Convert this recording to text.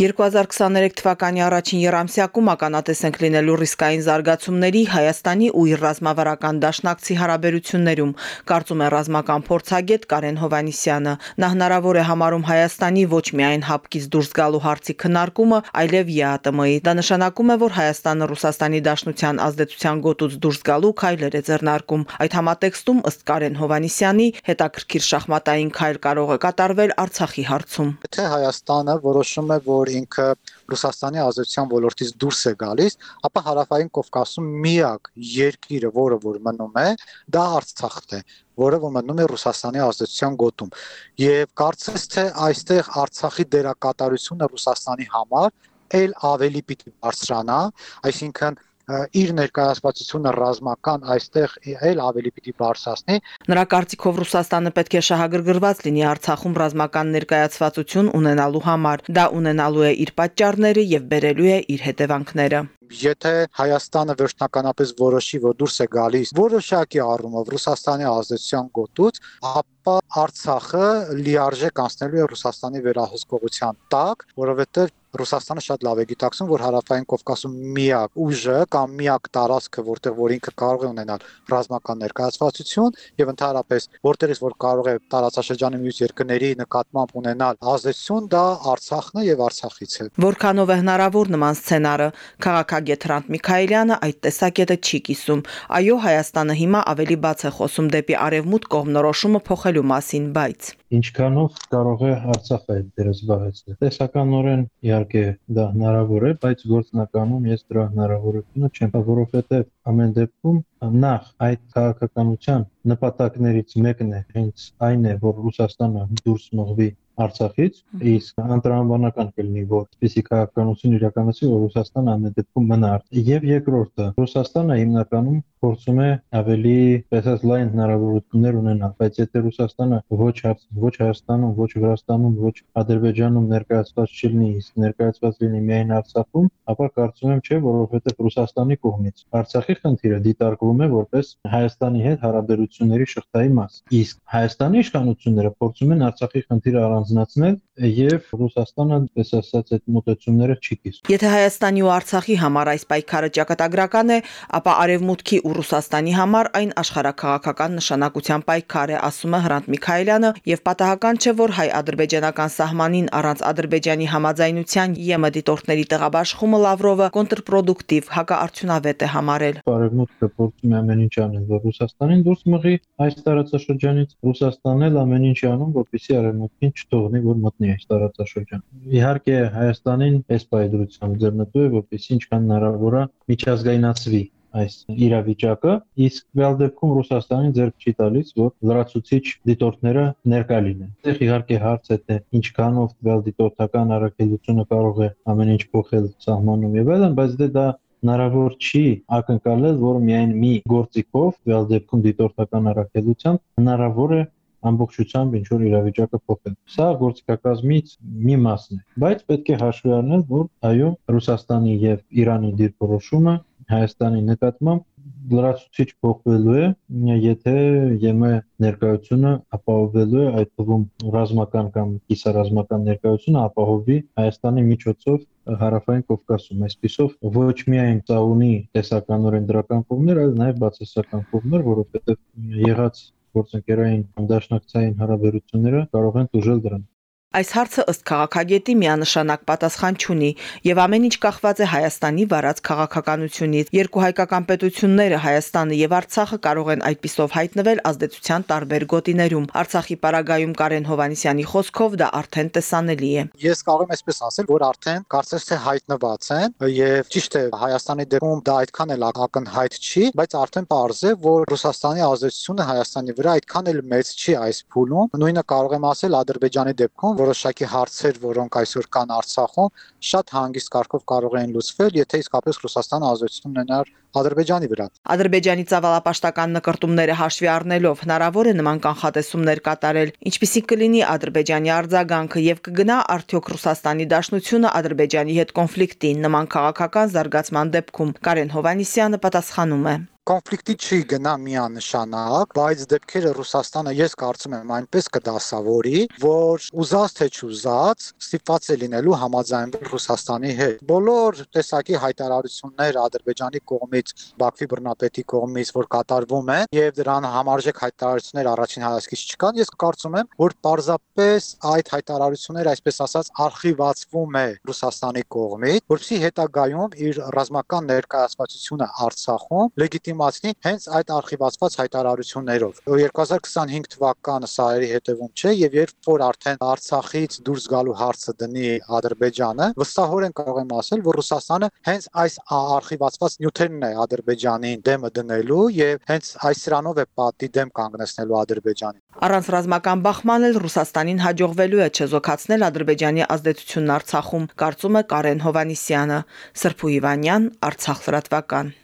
2023 թվականի առաջին երամսյակում ականատես ենք լինելու ռիսկային զարգացումների Հայաստանի ու իր ռազմավարական դաշնակցի հարաբերություններում, կարծում է ռազմական փորձագետ Կարեն Հովանիսյանը։ Նա հնարավոր է համարում Հայաստանի ոչ միայն հապկից դուրս գալու հարցի քննարկումը, այլև ԵԱՏՄ-ի։ Դա նշանակում է, որ Հայաստանը Ռուսաստանի Դաշնության ազդեցության գոտուց դուրս գալու քայլեր է ձեռնարկում։ Այդ համատեքստում ըստ Կարեն Հովանիսյանի հետաքրքիր շախմատային քայլ կարող է կատարվել Արցախի հարցում։ Եթե Հայաստանը որոշում է, որ ինքը Ռուսաստանի ազդեցության ոլորտից դուրս է գալիս, ապա հարավային Կովկասում միակ երկիրը, որը որ մնում է, դա Արցախն է որը որ մտնում է Ռուսաստանի ազդեցության գոտում։ Եվ կարծես թե այստեղ Արցախի դերակատարությունը Ռուսաստանի համար ել ավելի պիտի բարձրանա, այսինքն իր ներկայացվածությունը ռազմական այստեղ էլ ավելի պիտի բարձրացնի։ Նրա կարծիքով Ռուսաստանը պետք է շահագրգռված լինի Արցախում ռազմական ներկայացվածություն ունենալու համար։ Դա ունենալու է իր պատճառները եւ բերելու է իր հետևանքները եթե Հայաստանը վերջնականապես որոշի, որ դուրս է գալիս որոշակի առումով Ռուսաստանի ազդեցության գոտուց, ապա Արցախը լիարժեք անցնելու է Ռուսաստանի վերահսկողության տակ, որովհետև Ռուսաստանը շատ լավ է գիտակցում, որ հարավային Կովկասում միակ ուժը կամ միակ տարածքը, որտեղ որ ինքը կարող է ունենալ ռազմական ներկայացվածություն եւ ընդհանրապես որտեղից որ կարող է տարածաշրջանի մյուս երկրների նկատմամբ ունենալ ազդեցություն, դա Արցախն է եւ Արցախից է։ Որքանով է հնարավոր նման սցենարը, քաղաք Նախագետ Հրանտ Միքայելյանը այդ տեսակետը չի կիսում։ Այո, Հայաստանը հիմա ավելի բաց է խոսում դեպի արևմուտք կողմնորոշումը փոխելու մասին, բայց ինչքանով կարող է Արցախը այդ դերը զբաղեցնել։ Տեսականորեն իհարկե դա հնարավոր է, բայց գործնականում ես դրա հնարավորությունը չեմ, որովհետև ամեն դեպքում նախ այդ քաղաքականության նպատակներից մեկն է հենց այն է, որ Ռուսաստանը դուրս մղվի Արցախից, իսկ անտրամաբանական կլինի, որ սպիսի քաղաքականություն իրականացի, որ Ռուսաստանը ամեն դեպքում մնա։ Եվ երկրորդը, Ռուսաստանը հիմնականում փորձում է ավելի տեսած լայն հնարավորություններ ունենալ, բայց եթե Ռուսաստանը ոչ ոչ Հայաստանում, ոչ Վրաստանում, ոչ Ադրբեջանում ներկայացված չլինի, իսկ ներկայացված լինի միայն Արցախում, ապա կարծում եմ չէ, որովհետև Ռուսաստանի կողմից Արցախի խնդիրը դիտարկվում է որպես Հայաստանի հետ հարաբերությունների շղթայի մաս։ Իսկ Հայաստանի իշխանությունները փորձում են Արցախի խնդիրը առանձնացնել եւ Ռուսաստանը, պես ասած, այդ մոտեցումները չի կիսում։ Եթե Հայաստանի ու Արցախի համար այս պայքարը ճակատագրական է, ապա Արևմուտքի ու Ռուսաստանի համար այն աշխարհակաղակական նշանակության պայքար է, ասում է Հրանտ Միքայելյանը, եւ պատահական չէ, որ հայ-ադրբեջանական սահմանին առանց Ադրբեջանի համաձայնության ԵՄ դիտորդների տեղաբաշխումը Լավրովը կոնտրպրոդուկտիվ հակաարդյունավետ է համարել։ Արևմուտքը փորձում է ամեն ինչ անել, որ Ռուսաստանին դուրս մղի այս տարածաշրջանից, Ռուսաստանն էլ ամեն ինչ անում, որպեսզի Արևմուտքին չթողնի, որ մտնի այս տարածաշրջան։ Իհարկե Հայաստանին այս պայդրությամբ ձեռնտու է, որպեսզի ինչքան հնարավոր է միջազգայնացվի այս իրավիճակը, իսկ վալ դեպքում Ռուսաստանին ձեռք չի տալիս, որ լրացուցիչ դիտորդները ներկա լինեն։ Այդտեղ իհարկե հարց է թե ինչքանով վալ դիտորդական առաքելությունը կարող է ամեն ինչ փոխել սահմանում եւ այլն, բայց դե դա հնարավոր չի ակնկալել, որ միայն մի գործիքով, վալ դեպքում դիտորդական առաքելությամբ հնարավոր է ամբողջությամբ ինչ որ իրավիճակը փոխել։ Սա գործիքակազմից մի մասն է, բայց պետք է հաշվի առնել, որ այո, Ռուսաստանի եւ Իրանի դիրքորոշումը Հայաստանի նկատմամբ լրացուցիչ փոխվելու է, եթե ԵՄ ներկայությունը ապահովելու է այդ թվում ռազմական կամ կիսառազմական ներկայությունը ապահովի Հայաստանի միջոցով հարավային Կովկասում։ Այսպիսով ոչ միայն դա ունի տեսականորեն դրական կողմեր, այլ նաև բացասական կողմեր, որովհետև եղած գործընկերային դաշնակցային հարաբերությունները կարող են դժել դրան։ Այս հարցը ըստ քաղաքագետի միանշանակ պատասխան չունի եւ ամեն ինչ կախված է Հայաստանի վարած քաղաքականությունից։ Երկու հայկական պետությունները Հայաստանը եւ Արցախը կարող են այդպիսով հայտնվել ազդեցության տարբեր գոտիներում։ Արցախի պարագայում Կարեն Հովանիսյանի խոսքով դա արդեն տեսանելի է։ Ես կարող եմ այսպես ասել, որ արդեն կարծես թե հայտնված են եւ ճիշտ է Հայաստանի դեպքում դա այդքան էլ ակնհայտ չի, բայց արդեն པարզ է, որ Ռուսաստանի ազդեցությունը Հայաստանի վրա այդքան էլ մեծ չի այս փուլում։ Նույնը կարող եմ ասել Ադրբեջանի դեպքում, որոշակի հարցեր, որոնք այսօր կան Արցախում, շատ հանգիստ կարգով կարող են լուծվել, եթե իսկապես Ռուսաստանը ազդեցություն ունենար Ադրբեջանի վրա։ Ադրբեջանի ցավալապաշտական նկարտումները հաշվի առնելով հնարավոր է նման կանխատեսումներ կատարել, ինչպիսի կլինի Ադրբեջանի արձագանքը եւ կգնա արդյոք Ռուսաստանի դաշնությունը Ադրբեջանի հետ կոնֆլիկտին նման քաղաքական զարգացման դեպքում։ Կարեն Հովանիսյանը պատասխանում է կոնֆլիկտի չի գնա միանշանակ, բայց դեպքերը Ռուսաստանը ես կարծում եմ այնպես կդասավորի, որ ուզած թե չուզած ստիպված է լինելու համաձայնվել Ռուսաստանի հետ։ Բոլոր տեսակի հայտարարություններ Ադրբեջանի կողմից, Բաքվի բռնապետի կողմից, որ կատարվում են եւ դրան համարժեք հայտարարություններ առաջին հայացքից չկան, ես կարծում եմ, որ պարզապես այդ հայտարարությունները, այսպես ասած, արխիվացվում է Ռուսաստանի կողմից, որովհետեւ հետագայում իր ռազմական ներկայացվածությունը Արցախում լեգիտիմացնի հենց այդ արխիվացված հայտարարություններով։ 2025 թվականը սարերի հետևում չէ եւ երբ որ արդեն Արցախից դուրս գալու հարցը դնի Ադրբեջանը, վստահորեն կարող եմ ասել, որ Ռուսաստանը հենց այս արխիվացված նյութերն է Ադրբեջանին դեմը դնելու եւ հենց այս սրանով է պատի դեմ կանգնեցնելու Ադրբեջանին։ Առանց ռազմական բախման էլ Ռուսաստանին հաջողվելու է չեզոքացնել Ադրբեջանի ազդեցությունն Արցախում, կարծում է Կարեն Հովանիսյանը։ Սրփու Իվանյան, Արցախ լրատվական։